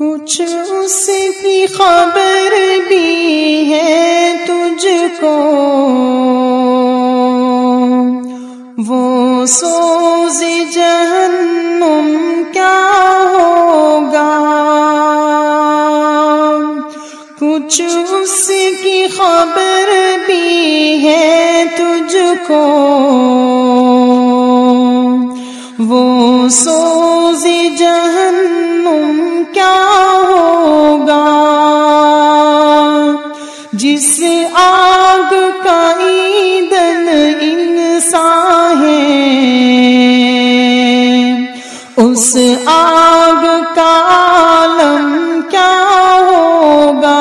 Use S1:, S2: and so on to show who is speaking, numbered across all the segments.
S1: کچھ اس کی خبر بھی ہے تجھ کو۔ وہ سوز جہنم کیا ہوگا؟ کچھ اس کی خبر بھی ہے تجھ کو۔ وہ سوز اس آگ کا عالم کیا ہوگا؟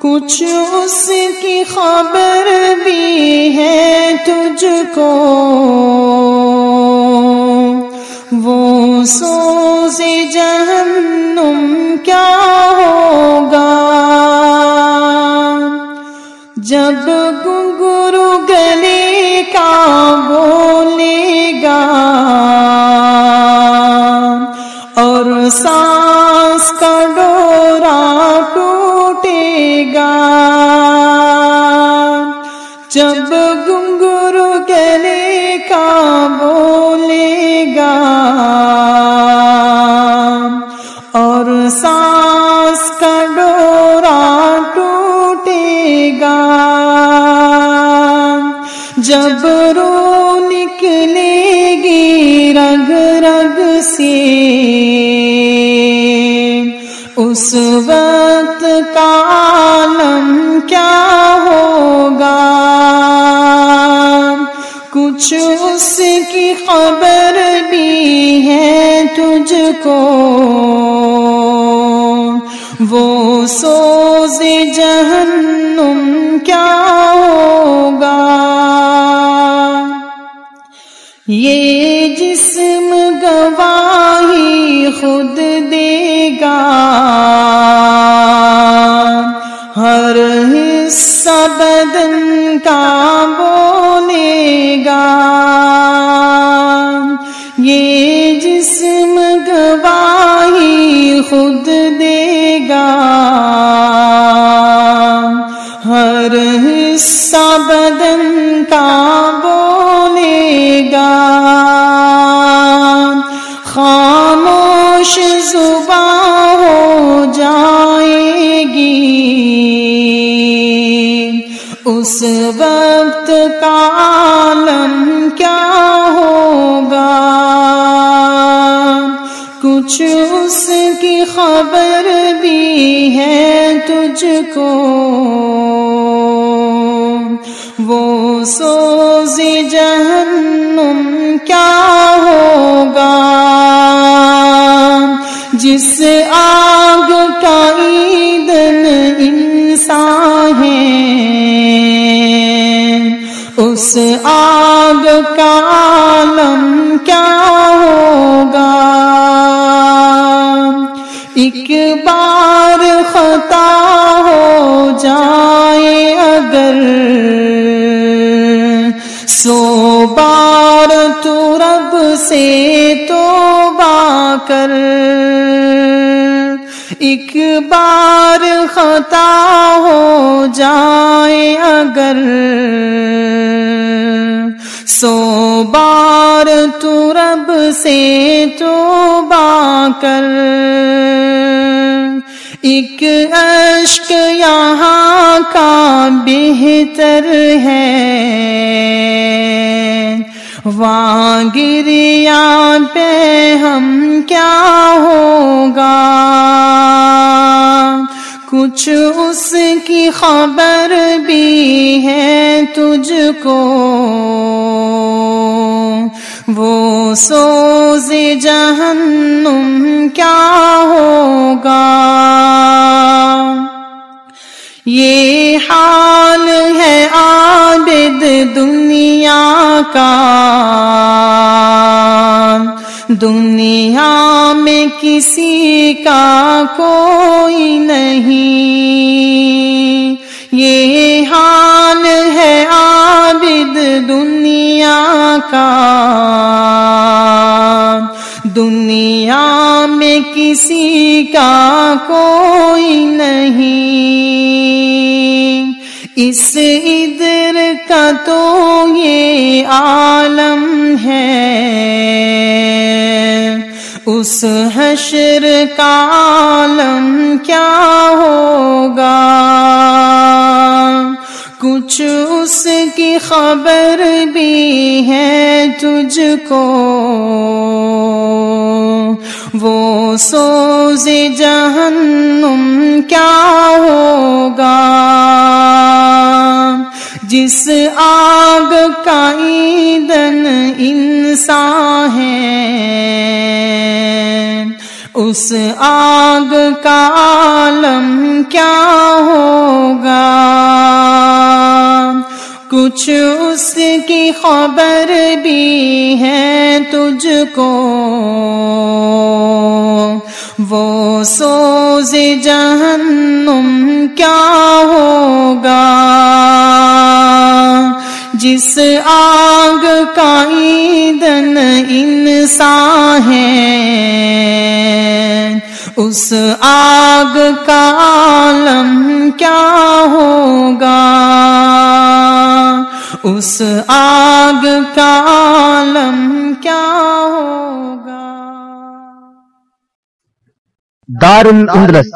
S1: کچھ اس کی خبر بھی ہے تجھ کو۔ وہ سوز جہنم کیا ہوگا؟ جب گنگرو گلے کا بولے گا اور سانس کا ڈورا ٹوٹے گا جب گنگرو گلے کا بولے گا جب رو نکلے گی رگ رگ سے۔ اس وقت کا عالم کیا ہوگا؟ کچھ اس کی خبر بھی ہے تجھ کو۔ وہ سوز جہنم یہ جسم گواہی خود دے گا۔ ہر حصہ بدن کا بولے گا۔ یہ جسم گواہی خود دے گا۔ ہر حصہ بدن کا خاموش زباں ہو جائے گی۔ اس وقت کا عالم کیا ہوگا؟ کچھ اس کی خبر بھی ہے تجھ کو۔ وہ سوز جہنم کیا جس آگ کا ایندھن انسان ہے، اس آگ کا عالم کیا ہوگا؟ ایک بار خطا ہو جائے اگر سو بار تو رب سے توبہ کر ایک بار خطا ہو جائے اگر سو بار تو رب سے توبہ کر۔ ایک اشک یہاں کا بہتر ہے۔ وہاں گریا پہ ہم کیا ہوگا؟ کچھ اس کی خبر بھی ہے تجھ کو وہ سوز جہنم کیا ہوگا؟ دنیا دنیا میں کسی کا کوئی نہیں۔ یہ حال ہے عابد دنیا کا۔ دنیا میں کسی کا کوئی نہیں۔ اس عید ادھر کا تو یہ عالم ہے۔ اس حشر کا عالم کیا ہوگا؟ کچھ اس کی خبر بھی ہے تجھ کو۔ وہ سوز جہنم کیا ہوگا؟ جس آگ کا ایندھن انسان ہے، اس آگ کا عالم کیا ہوگا؟ کچھ اس کی خبر بھی ہے تجھ کو۔ وہ سوز جہنم کیا ہوگا؟ جس آگ کا ایندھن انسان ہے، اس آگ کا عالم کیا ہوگا؟ اس آگ کا عالم کیا ہوگا؟
S2: دار الاندلس۔